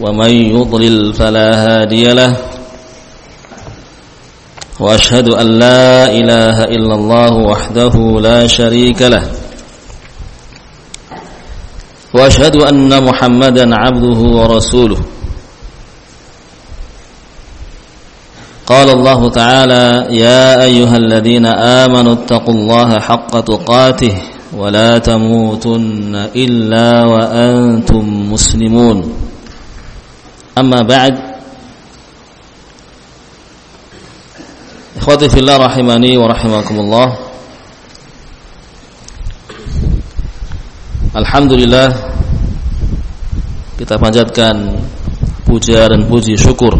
ومن يضلل فلا هادي له وأشهد أن لا إله إلا الله وحده لا شريك له وأشهد أن محمدا عبده ورسوله. قال الله تعالى يا أيها الذين آمنوا اتقوا الله حق تقاته ولا تموتن إلا وأنتم مسلمون. أما بعد إخواتي في الله رحمني ورحمكم الله Alhamdulillah kita panjatkan puja dan puji syukur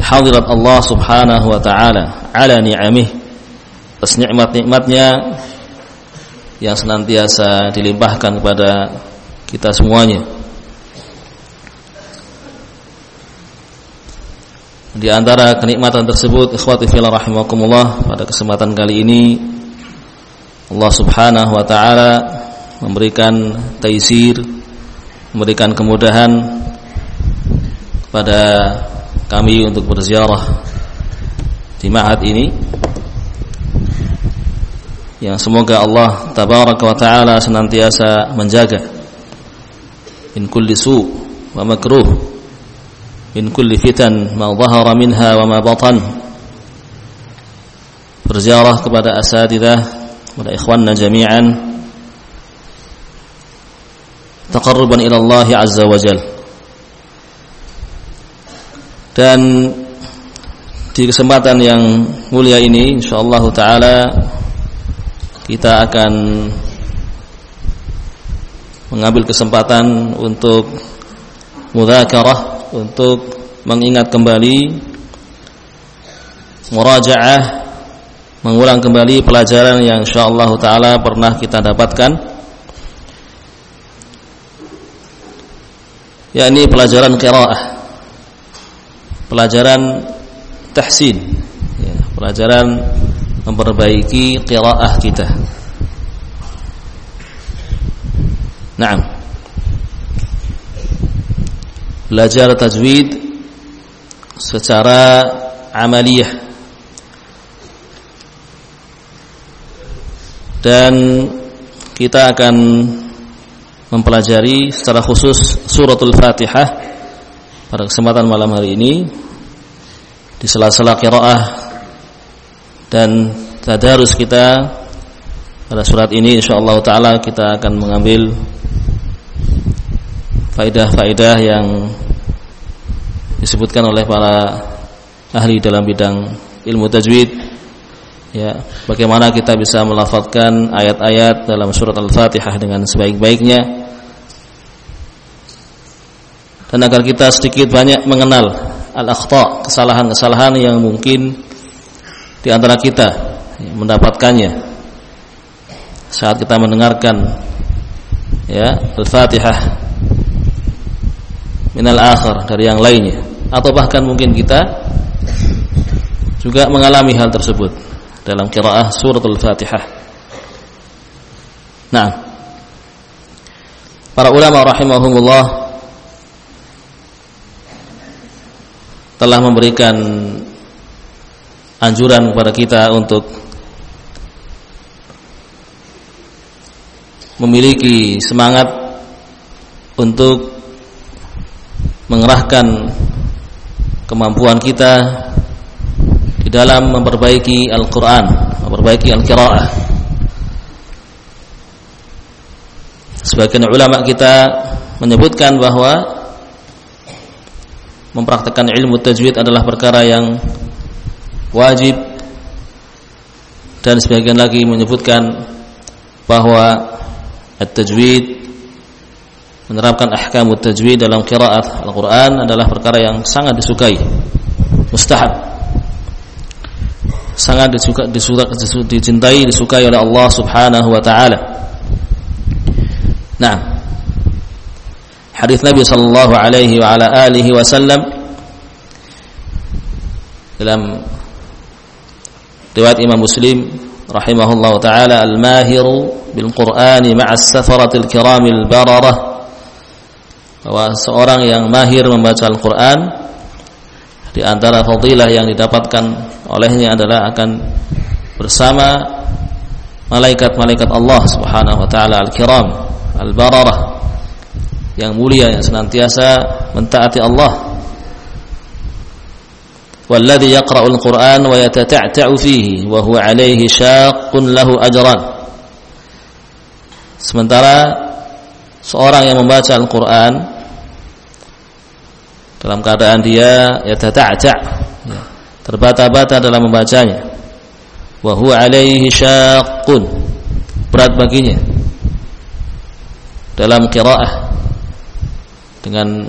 kehadirat Allah Subhanahu wa taala ala ni'amih atas nikmat-nikmatnya yang senantiasa dilimpahkan kepada kita semuanya Di antara kenikmatan tersebut ikhwati fillah rahimakumullah pada kesempatan kali ini Allah Subhanahu wa taala memberikan taisir, memberikan kemudahan pada kami untuk berziarah di ma'had ini. Yang semoga Allah tabaraka wa taala senantiasa menjaga. Min kulli su wa makruh min kulli fitan ma dhahara minha wa ma batan. Berziarah kepada asatidah kepada ikhwanna jami'an. Taqarruban ila Allah azza wa jal. Dan di kesempatan yang mulia ini insyaallah taala kita akan mengambil kesempatan untuk mudzakarah untuk mengingat kembali murajaah mengulang kembali pelajaran yang insyaallah taala pernah kita dapatkan. Yakni pelajaran qiraah pelajaran tahsin ya, pelajaran memperbaiki qiraah kita. Naam belajar tajwid secara amaliyah. Dan kita akan mempelajari secara khusus suratul Fatihah pada kesempatan malam hari ini di sela-sela qiraah dan tadarus kita pada surat ini. Insyaallah taala kita akan mengambil faedah-faedah yang disebutkan oleh para ahli dalam bidang ilmu tajwid. Ya bagaimana kita bisa melafalkan ayat-ayat dalam surat Al-Fatihah dengan sebaik-baiknya? Dan agar kita sedikit banyak mengenal al-akhta kesalahan-kesalahan yang mungkin di antara kita ya, mendapatkannya. Saat kita mendengarkan ya Al-Fatihah minal akhir dari yang lainnya atau bahkan mungkin kita juga mengalami hal tersebut dalam qiraah suratul Fatihah. Nah, para ulama rahimahumullah telah memberikan anjuran kepada kita untuk memiliki semangat untuk mengerahkan kemampuan kita di dalam memperbaiki Al-Quran, memperbaiki Al-Qiraah. Sebagian ulama kita menyebutkan bahwa mempraktekkan ilmu tajwid adalah perkara yang wajib dan sebagian lagi menyebutkan bahwa at-tajwid menerapkan ahkam tajwid dalam qiraat Al-Qur'an adalah perkara yang sangat disukai. Mustahab. Sangat disuka, disuka, dicintai, disukai oleh Allah Subhanahu wa taala. Nah. Hadis Nabi sallallahu alaihi wa ala alihi wasallam dalam riwayat Imam Muslim rahimahullah taala al-mahiru bil Qur'ani ma'a as-safaratil kiramil bararah bahwa seorang yang mahir membaca Al-Qur'an di antara fadilah yang didapatkan olehnya adalah akan bersama malaikat-malaikat Allah Subhanahu wa taala al-kiram, al-bararah yang mulia yang senantiasa mentaati Allah. Qur'an wa yatata'ta'u fihi wa huwa 'alayhi syaqqun lahu ajran. Sementara seorang yang membaca Al-Qur'an dalam keadaan dia ya tata'ta' ya, terbata-bata dalam membacanya. Wa huwa alaihi syaqqun berat baginya. Dalam qiraah dengan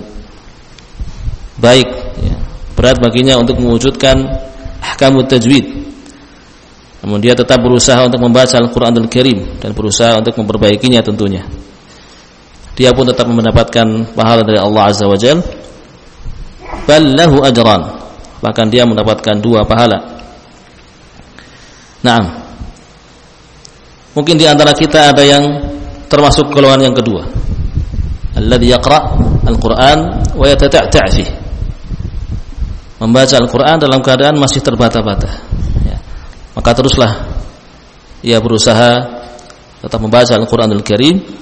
baik ya, berat baginya untuk mewujudkan ahkamut tajwid. Namun dia tetap berusaha untuk membaca Al-Qur'anul Karim dan berusaha untuk memperbaikinya tentunya dia pun tetap mendapatkan pahala dari Allah Azza wa Jalla bal lahu ajran. Bahkan dia mendapatkan dua pahala. Naam. Mungkin di antara kita ada yang termasuk golongan yang kedua. Alladhi yaqra al-Qur'an wa yatata'ta' membaca Al-Qur'an dalam keadaan masih terbata-bata. Ya. maka teruslah ia berusaha tetap membaca Al-Qur'anul Karim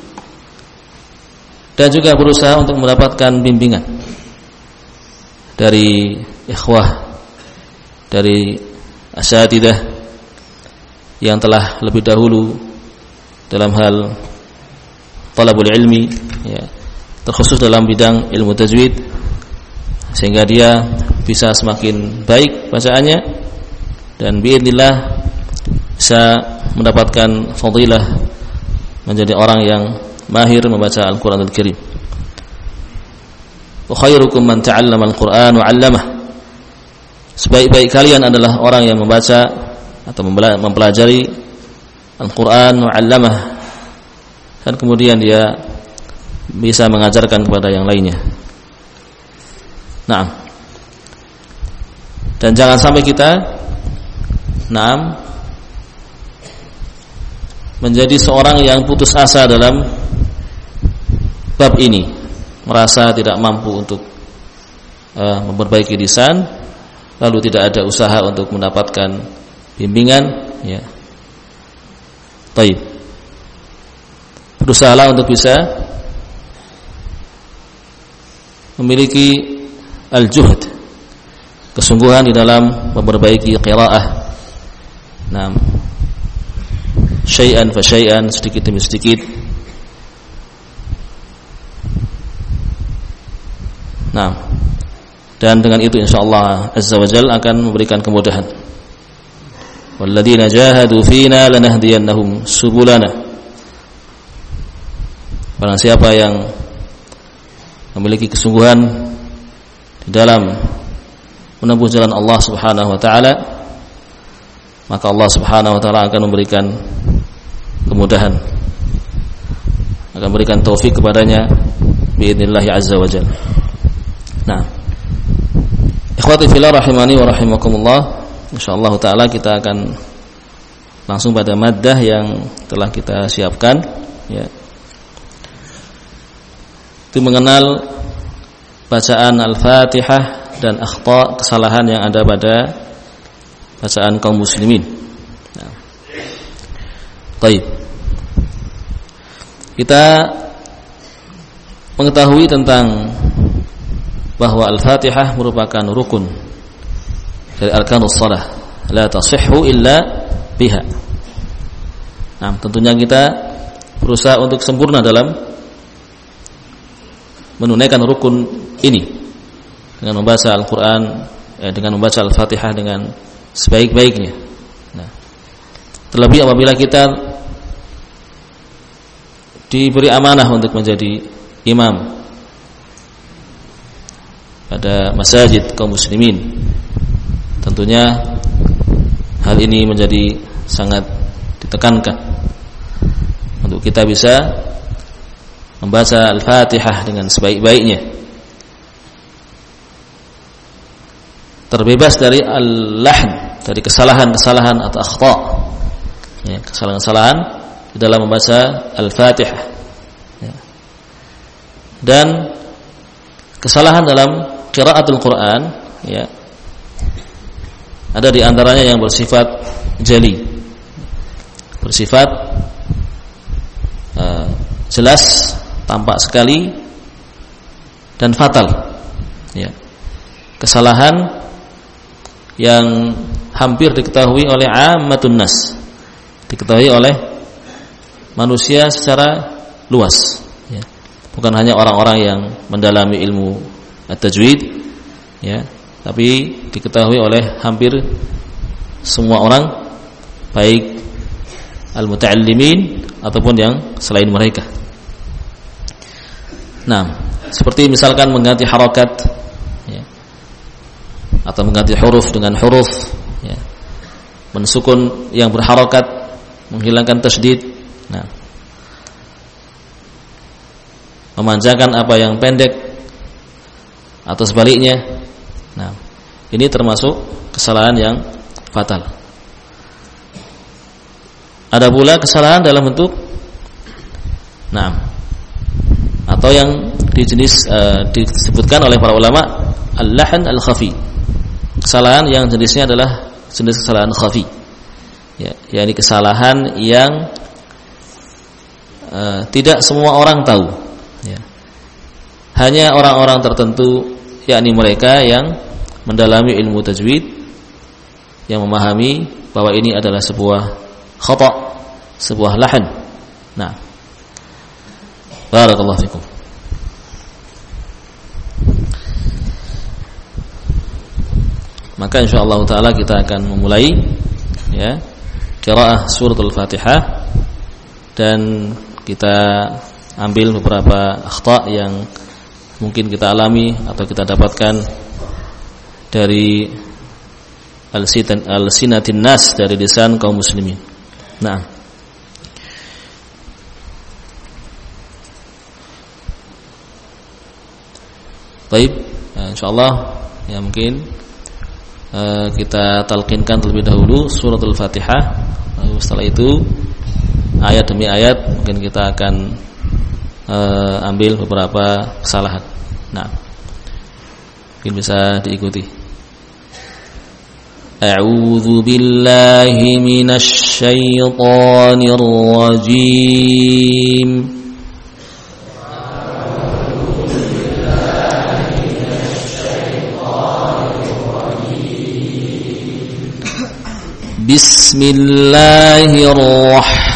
dan juga berusaha untuk mendapatkan bimbingan dari ikhwah dari asatidah yang telah lebih dahulu dalam hal talabul ilmi ya, terkhusus dalam bidang ilmu tajwid sehingga dia bisa semakin baik bacaannya dan biidznillah bisa mendapatkan fadilah menjadi orang yang mahir membaca Al-Qur'anul Karim. Wa khairukum man ta'allama Al-Qur'an wa 'allamah. Sebaik-baik kalian adalah orang yang membaca atau mempelajari Al-Qur'an wa 'allamah dan kemudian dia bisa mengajarkan kepada yang lainnya. Nah, dan jangan sampai kita Naam menjadi seorang yang putus asa dalam bab ini. Merasa tidak mampu untuk uh, memperbaiki lisan lalu tidak ada usaha untuk mendapatkan bimbingan ya. Taib berusahalah untuk bisa memiliki al-juhd kesungguhan di dalam memperbaiki qiraah. Nah syai'an fa syai'an sedikit demi sedikit Nah, dan dengan itu insyaallah Azza wa Jalla akan memberikan kemudahan. Walladzina jahadu fina lanahdiyannahum subulana. Barang siapa yang memiliki kesungguhan di dalam menempuh jalan Allah Subhanahu wa taala, maka Allah Subhanahu wa taala akan memberikan kemudahan. Akan memberikan taufik kepadanya biidznillah azza wa jalla. Nah. Ikhwati fillah rahimani wa rahimakumullah. Insyaallah taala kita akan langsung pada maddah yang telah kita siapkan ya. Itu mengenal bacaan Al-Fatihah dan akhta kesalahan yang ada pada bacaan kaum muslimin. Nah. Baik. Kita mengetahui tentang bahwa Al-Fatihah merupakan rukun dari arkanus shalah la tasihhu illa biha. Nah, tentunya kita berusaha untuk sempurna dalam menunaikan rukun ini dengan membaca Al-Qur'an eh, dengan membaca Al-Fatihah dengan sebaik-baiknya. Nah, terlebih apabila kita diberi amanah untuk menjadi imam pada masjid kaum muslimin. Tentunya hal ini menjadi sangat ditekankan untuk kita bisa membaca Al-Fatihah dengan sebaik-baiknya. Terbebas dari al-lahn, dari kesalahan-kesalahan atau akhta. Ya, kesalahan-kesalahan di dalam membaca Al-Fatihah. Ya. Dan kesalahan dalam qiraatul Quran ya. Ada di antaranya yang bersifat jeli. Bersifat uh, jelas tampak sekali dan fatal ya. Kesalahan yang hampir diketahui oleh ammatun nas diketahui oleh manusia secara luas ya. Bukan hanya orang-orang yang mendalami ilmu at-tajwid ya. Tapi diketahui oleh hampir semua orang baik al-muta'allimin ataupun yang selain mereka. Nah, seperti misalkan mengganti harokat ya, atau mengganti huruf dengan huruf ya, mensukun yang berharokat menghilangkan tasdid nah. Memanjangkan apa yang pendek atau sebaliknya Nah, ini termasuk kesalahan yang fatal. Ada pula kesalahan dalam bentuk nah atau yang di jenis uh, disebutkan oleh para ulama al-lahan al-khafi. Kesalahan yang jenisnya adalah jenis kesalahan khafi. Ya, yakni kesalahan yang uh, tidak semua orang tahu. Ya. Hanya orang-orang tertentu yakni mereka yang mendalami ilmu tajwid yang memahami bahwa ini adalah sebuah khata, sebuah lahan. Nah. Barakallahu fikum. Maka insyaallah taala kita akan memulai ya qiraah suratul Fatihah dan kita ambil beberapa akhta yang mungkin kita alami atau kita dapatkan dari al-sinatin nas dari lisan kaum muslimin. Nah. Baik, nah, insyaallah ya mungkin uh, kita talqinkan terlebih dahulu suratul Fatihah. Lalu setelah itu ayat demi ayat mungkin kita akan uh, ambil beberapa kesalahan. Nah, mungkin bisa diikuti. A'udzu billahi minasy syaithanir rajim. بسم الله الرحمن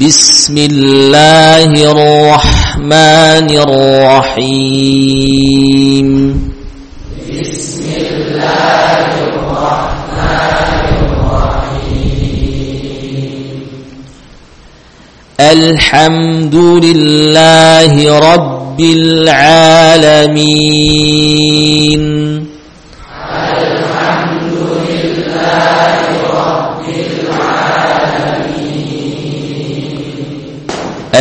بسم الله الرحمن الرحيم بسم الله الحمد لله رب العالمين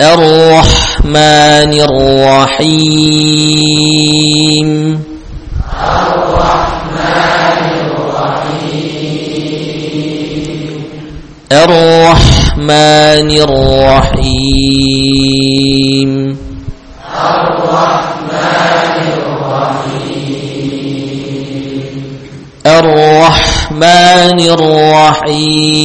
الرحمن الرحيم. الرحمن الرحيم. الرحمن الرحيم. الرحمن الرحيم الرحمن الرحيم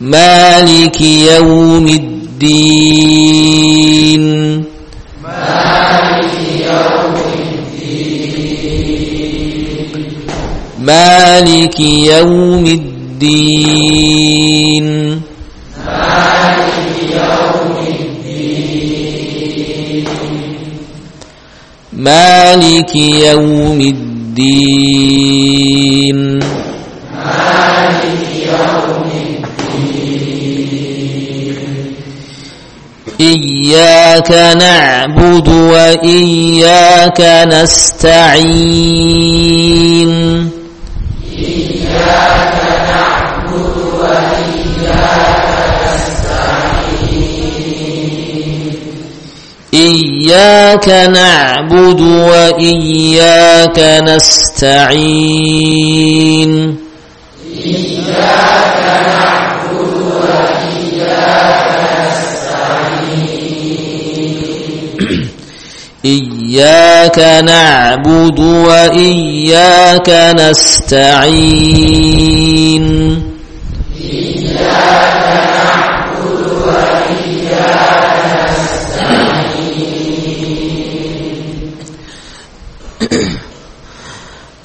مالك يوم الدين. مالك يوم الدين. مالك يوم الدين. الدين. مالك يوم إياك نعبد وإياك نستعين. إياك إياك نعبد وإياك نستعين. إياك نعبد وإياك نستعين. إياك نعبد وإياك نستعين إياك نعبد وإياك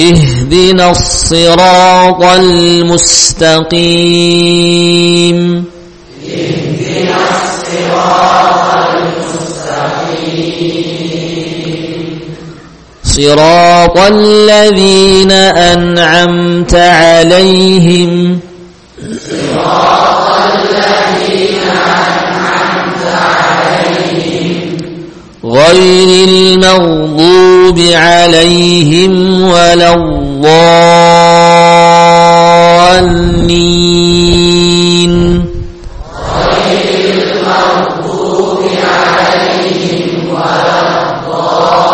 اهدنا الصراط المستقيم. اهدنا الصراط المستقيم صراط الذين أنعمت عليهم. صراط غير المغضوب عليهم ولا الضالين. غير المغضوب عليهم ولا الضالين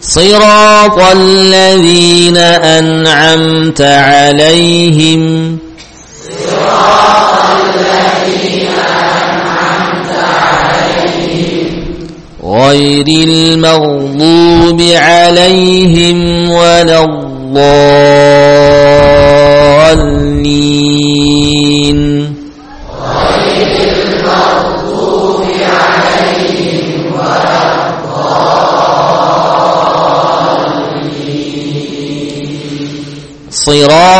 صراط الذين أنعمت عليهم. صراط الذين غير المغضوب عليهم ولا الضالين. غير المغضوب عليهم ولا الضالين صراط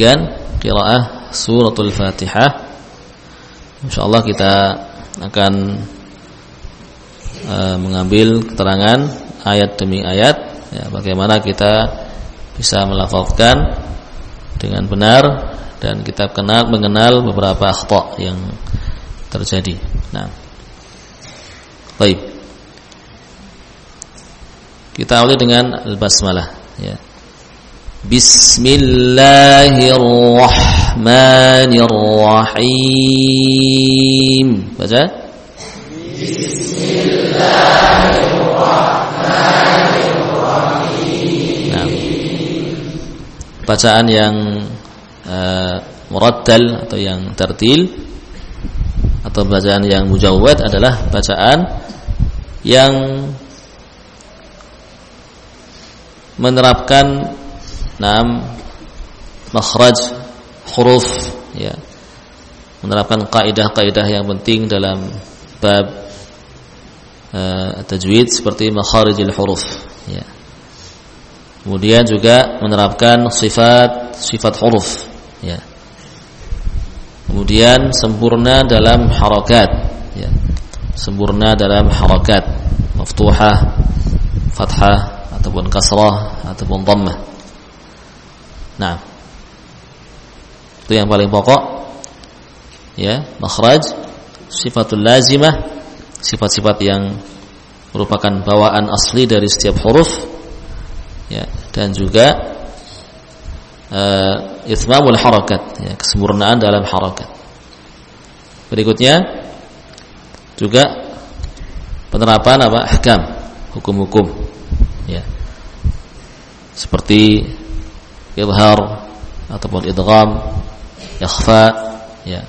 Demikian qiraah suratul Fatihah. Insyaallah kita akan uh, mengambil keterangan ayat demi ayat ya bagaimana kita bisa melafalkan dengan benar dan kita kenal mengenal beberapa akhta yang terjadi. Nah. Baik. Kita awali dengan al-basmalah ya. Bismillahirrahmanirrahim. Baca. Bismillahirrahmanirrahim. Nah. Bacaan yang uh, muraddal atau yang tertil atau bacaan yang mujawwad adalah bacaan yang menerapkan enam makhraj huruf ya. Menerapkan kaidah-kaidah yang penting dalam bab uh, tajwid seperti makharijil huruf ya. Kemudian juga menerapkan sifat sifat huruf ya. Kemudian sempurna dalam harakat ya. Sempurna dalam harakat maftuhah fathah ataupun kasrah ataupun dhammah nah. Itu yang paling pokok. Ya makhraj sifatul lazimah sifat-sifat yang merupakan bawaan asli dari setiap huruf. Ya dan juga uh, ithmamul harakat ya kesempurnaan dalam harakat. Berikutnya juga penerapan apa? Ahkam hukum-hukum. Ya. Seperti izhar ataupun idgham ikhfa ya.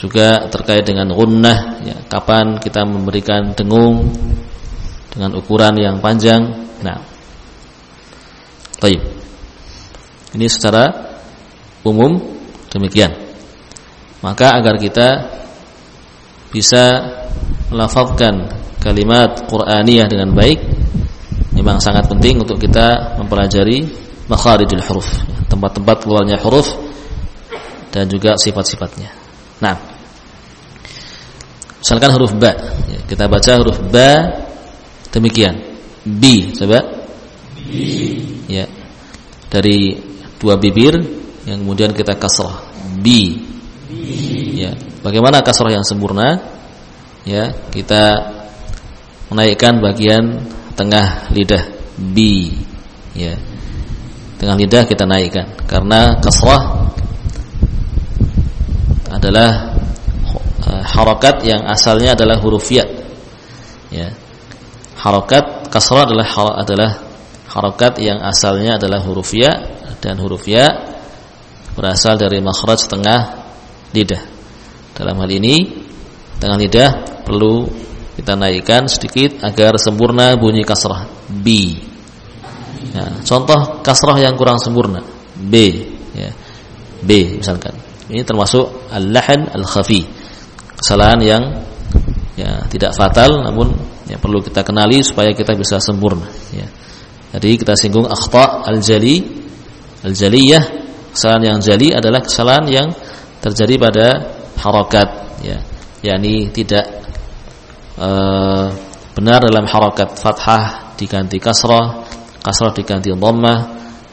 Juga terkait dengan gunnah ya, kapan kita memberikan dengung dengan ukuran yang panjang. Nah. Baik ini secara umum demikian. Maka agar kita bisa melafazkan kalimat Qur'aniyah dengan baik memang sangat penting untuk kita mempelajari makharijul huruf tempat-tempat keluarnya huruf dan juga sifat-sifatnya Nah, misalkan huruf ba, ya, kita baca huruf ba demikian. B, coba. B. Ya, dari dua bibir yang kemudian kita kasrah. B. B. Ya, bagaimana kasrah yang sempurna? Ya, kita menaikkan bagian tengah lidah B. Ya. Tengah lidah kita naikkan karena kasrah adalah uh, harokat yang asalnya adalah huruf ya. Ya. Harokat kasrah adalah adalah harokat yang asalnya adalah huruf ya dan huruf ya berasal dari makhraj tengah lidah. Dalam hal ini tengah lidah perlu kita naikkan sedikit agar sempurna bunyi kasrah b. Ya, contoh kasrah yang kurang sempurna b ya. B misalkan ini termasuk al-lahan al-khafi. Kesalahan yang ya tidak fatal namun ya perlu kita kenali supaya kita bisa sempurna ya. Jadi kita singgung akhta al-jali al-jaliyah. Kesalahan yang jali adalah kesalahan yang terjadi pada harakat ya. yakni tidak uh, benar dalam harakat fathah diganti kasrah, kasrah diganti dhammah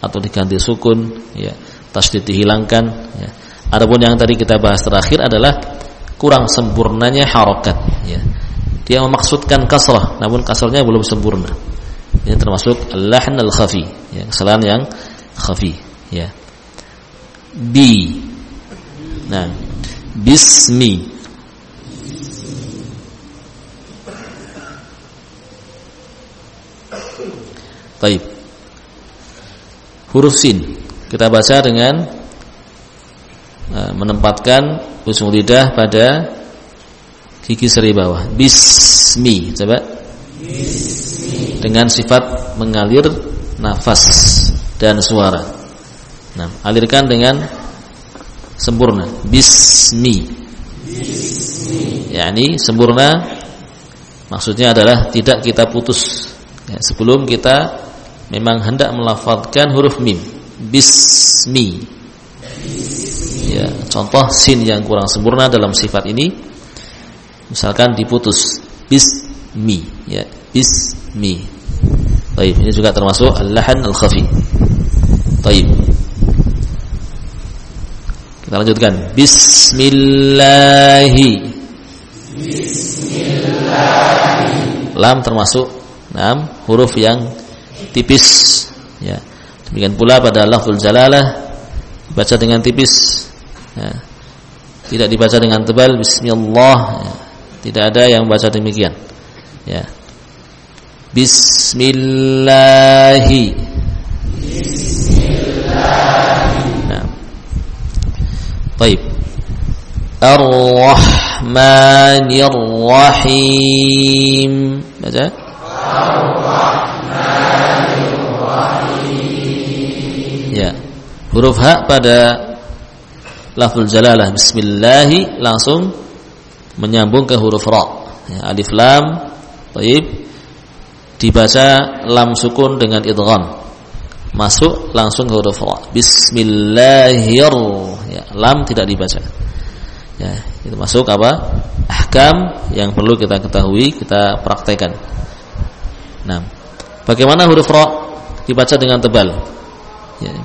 atau diganti sukun ya. Tasdid dihilangkan ya Adapun yang tadi kita bahas terakhir adalah kurang sempurnanya harokat. Ya. Dia memaksudkan kasrah, namun kasrahnya belum sempurna. Ini termasuk al-lahn al-khafi, ya, kesalahan yang khafi. Ya. Bi. Nah, bismi. Baik. Huruf sin kita baca dengan Eh, menempatkan ujung lidah pada gigi seri bawah. Bismi, coba. Bismi. Dengan sifat mengalir nafas dan suara. Nah, alirkan dengan sempurna. Bismi. Bismi. Yani sempurna maksudnya adalah tidak kita putus. Ya, sebelum kita memang hendak melafalkan huruf mim. Bismi. Ya contoh sin yang kurang sempurna dalam sifat ini misalkan diputus bismi ya bismi Baik, ini juga termasuk al-lahan al-khafi. Baik. Kita lanjutkan. Bismillahi. Bismillahi. Lam termasuk enam huruf yang tipis ya. Demikian pula pada lafzul jalalah baca dengan tipis ya. tidak dibaca dengan tebal Bismillah ya. tidak ada yang baca demikian ya Bismillahi nah. Baik Ar-Rahmanir Rahim. Baca. Huruf H pada lafzul jalalah bismillah langsung menyambung ke huruf ra. Ya, alif lam Taib dibaca lam sukun dengan idgham. Masuk langsung ke huruf ra. Bismillahir ya, lam tidak dibaca. Ya, itu masuk apa? Ahkam yang perlu kita ketahui, kita praktekkan. Nah, bagaimana huruf ra dibaca dengan tebal?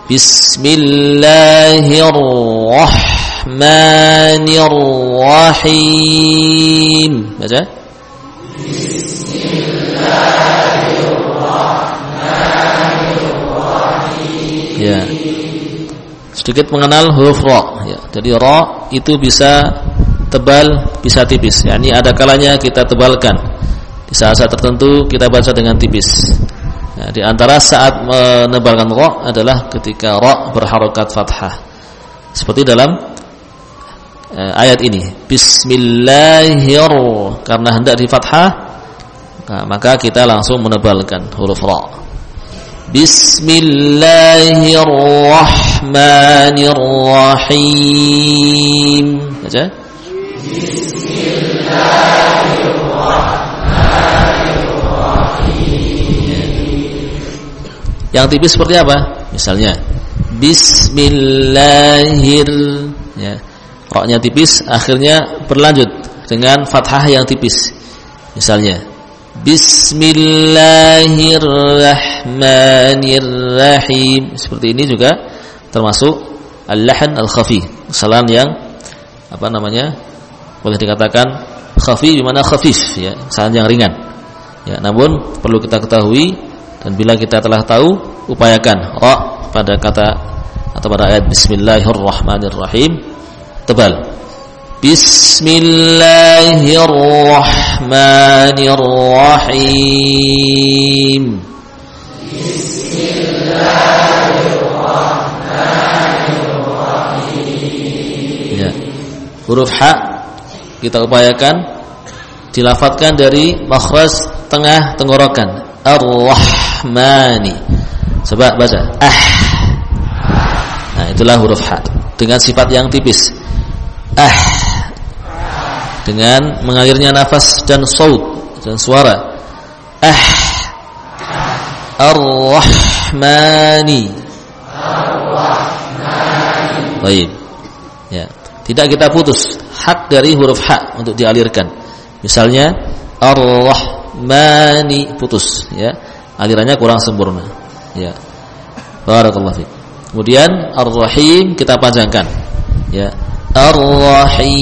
Bismillahirrahmanirrahim. Baca. Bismillahirrahmanirrahim. Ya sedikit mengenal huruf ra ya. Jadi ra itu bisa tebal, bisa tipis. Ya, ini ada kalanya kita tebalkan. Di saat-saat tertentu kita baca dengan tipis. Ya, di antara saat menebalkan ra adalah ketika ra berharokat fathah. Seperti dalam eh, ayat ini. Bismillahir karena hendak di fathah nah, maka kita langsung menebalkan huruf ra. Bismillahirrahmanirrahim. Baca. Bismillahirrahmanirrahim. Yang tipis seperti apa? Misalnya Bismillahir ya. Roknya tipis, akhirnya berlanjut dengan fathah yang tipis. Misalnya Bismillahirrahmanirrahim. Seperti ini juga termasuk al-lahan al-khafi, kesalahan yang apa namanya? boleh dikatakan khafi di mana khafif ya, kesalahan yang ringan. Ya, namun perlu kita ketahui dan bila kita telah tahu, upayakan ra pada kata atau pada ayat bismillahirrahmanirrahim tebal Bismillahirrahmanirrahim. Bismillahirrahmanirrahim. Ya. Huruf H kita upayakan dilafatkan dari makhraj tengah tenggorokan. Ar-Rahmani. Coba baca. Ah. Nah, itulah huruf H. Dengan sifat yang tipis. Ah. Dengan mengalirnya nafas dan saut dan suara. Ah. Ar-rahmani. Baik. Ya. Tidak kita putus. Hak dari huruf hak untuk dialirkan. Misalnya ar-rahmani putus. Ya alirannya kurang sempurna. Ya. Barakallahu fiik kemudian ar-rahim kita panjangkan. Ya. Ar-rahim.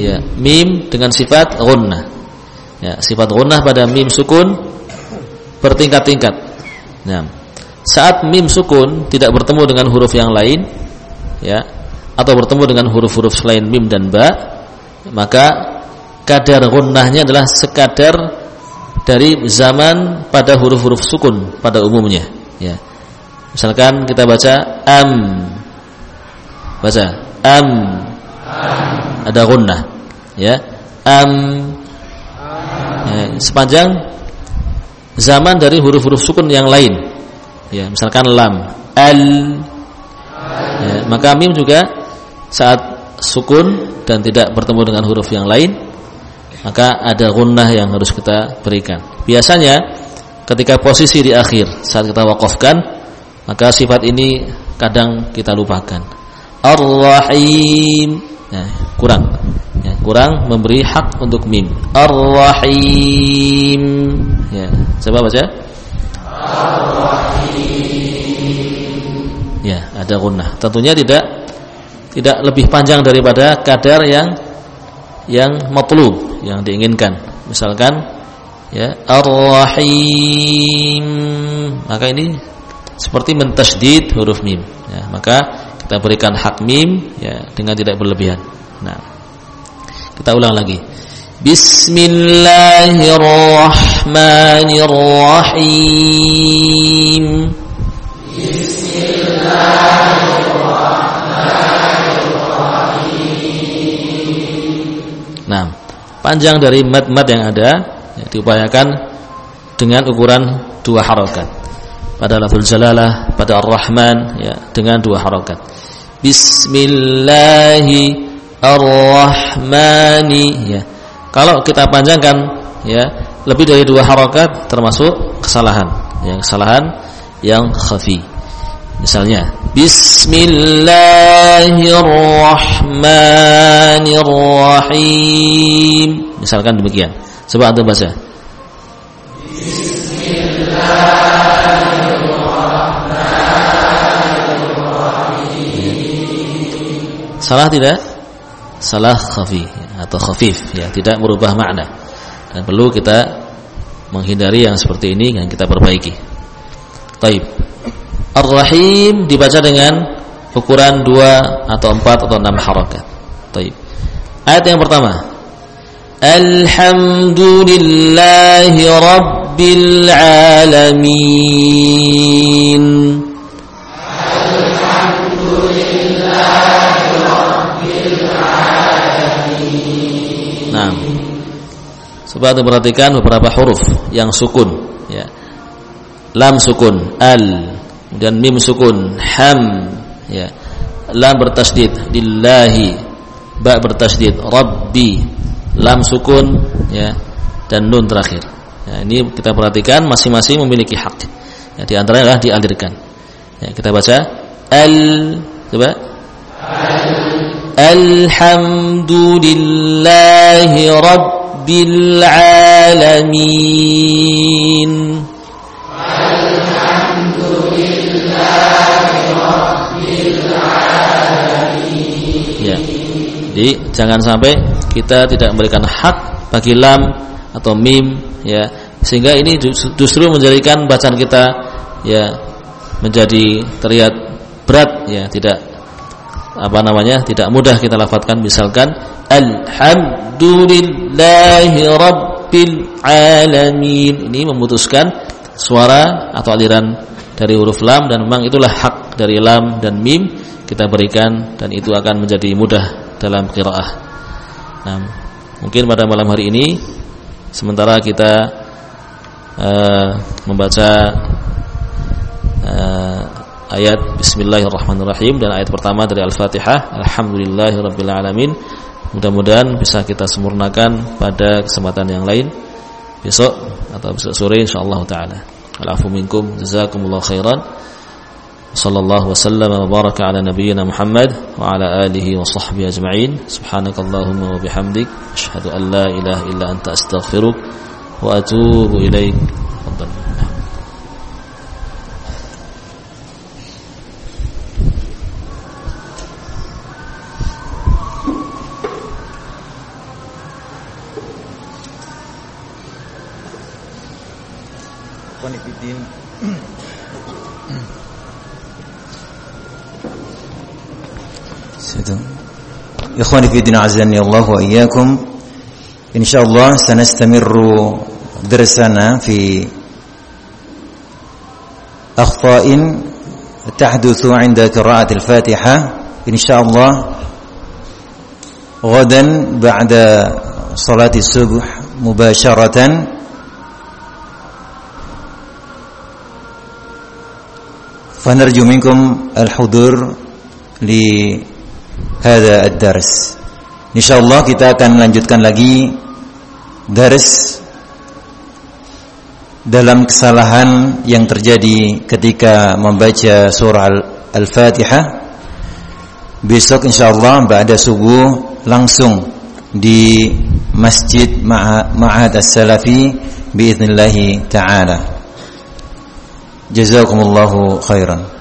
Ya, mim dengan sifat gunnah. Ya, sifat gunnah pada mim sukun bertingkat-tingkat. Nah, saat mim sukun tidak bertemu dengan huruf yang lain, ya, atau bertemu dengan huruf-huruf selain mim dan ba, maka kadar gunnahnya adalah sekadar dari zaman pada huruf-huruf sukun pada umumnya, ya. Misalkan kita baca am. Baca am. am. Ada gunnah. Ya. Am. Ya, sepanjang zaman dari huruf-huruf sukun yang lain. Ya misalkan lam. Al. Ya, maka mim juga saat sukun dan tidak bertemu dengan huruf yang lain maka ada gunnah yang harus kita berikan. Biasanya ketika posisi di akhir saat kita wakafkan maka sifat ini kadang kita lupakan. Ar-Rahim. Ya, kurang. Ya, kurang memberi hak untuk mim. Ar-Rahim. Ya coba baca? Ar-Rahim. Ya ada gunnah. Tentunya tidak tidak lebih panjang daripada kadar yang yang matlub yang diinginkan misalkan ya Ar-Rahim maka ini seperti mentasdid huruf mim ya maka kita berikan hak mim ya dengan tidak berlebihan. Nah. Kita ulang lagi. Bismillahirrahmanirrahim. Bismillahirrahmanirrahim. Panjang dari mat-mat yang ada ya, diupayakan dengan ukuran dua harokat. Pada lafzul jalalah pada ar-rahman ya dengan dua harokat. Bismillahirrahmani ya. Kalau kita panjangkan ya lebih dari dua harokat termasuk kesalahan. Ya kesalahan yang khafi. Misalnya bismillahirrahmanirrahim misalkan demikian coba antum baca Salah tidak? Salah khafi atau khafif ya, tidak merubah makna. Dan perlu kita menghindari yang seperti ini dan kita perbaiki. Taib. Ar-Rahim dibaca dengan ukuran dua atau empat atau enam harakat. Taib. Ayat yang pertama. Alhamdulillahi Rabbil Alamin. Anda perhatikan beberapa huruf yang sukun, ya. Lam sukun, al, dan mim sukun, ham, ya. Lam bertasdid, lillahi, ba bertasdid, rabbi, lam sukun ya dan nun terakhir. Ya, ini kita perhatikan masing-masing memiliki hak. Ya, di antaranya adalah dialirkan. Ya, kita baca al coba Alhamdulillahi Rabbil Alamin Jadi jangan sampai kita tidak memberikan hak bagi lam atau mim ya. Sehingga ini justru menjadikan bacaan kita ya menjadi terlihat berat ya. Tidak apa namanya tidak mudah kita lafadzkan misalkan alhamdulillahi rabbil alamin. Ini memutuskan suara atau aliran dari huruf lam dan memang itulah hak dari lam dan mim kita berikan dan itu akan menjadi mudah dalam qiraah Nah, mungkin pada malam hari ini sementara kita uh, membaca uh, ayat Bismillahirrahmanirrahim dan ayat pertama dari Al-Fatihah, Alhamdulillahirabbil alamin. Mudah-mudahan bisa kita sempurnakan pada kesempatan yang lain besok atau besok sore insyaallah taala. Alafu minkum jazakumullahu khairan. صلى الله وسلم وبارك على نبينا محمد وعلى آله وصحبه أجمعين. سبحانك اللهم وبحمدك أشهد أن لا إله إلا أنت أستغفرك وأتوب إليك. تفضل. إخواني في الدين عزني الله وإياكم. إن شاء الله سنستمر درسنا في أخطاء تحدث عند قراءة الفاتحة. إن شاء الله غدا بعد صلاة الصبح مباشرة. فنرجو منكم الحضور hada ad-dars. Insyaallah kita akan melanjutkan lagi dars dalam kesalahan yang terjadi ketika membaca surah Al-Fatihah. Besok insyaallah pada subuh langsung di Masjid Ma'ad As-Salafi biiznillah taala. Jazakumullahu khairan.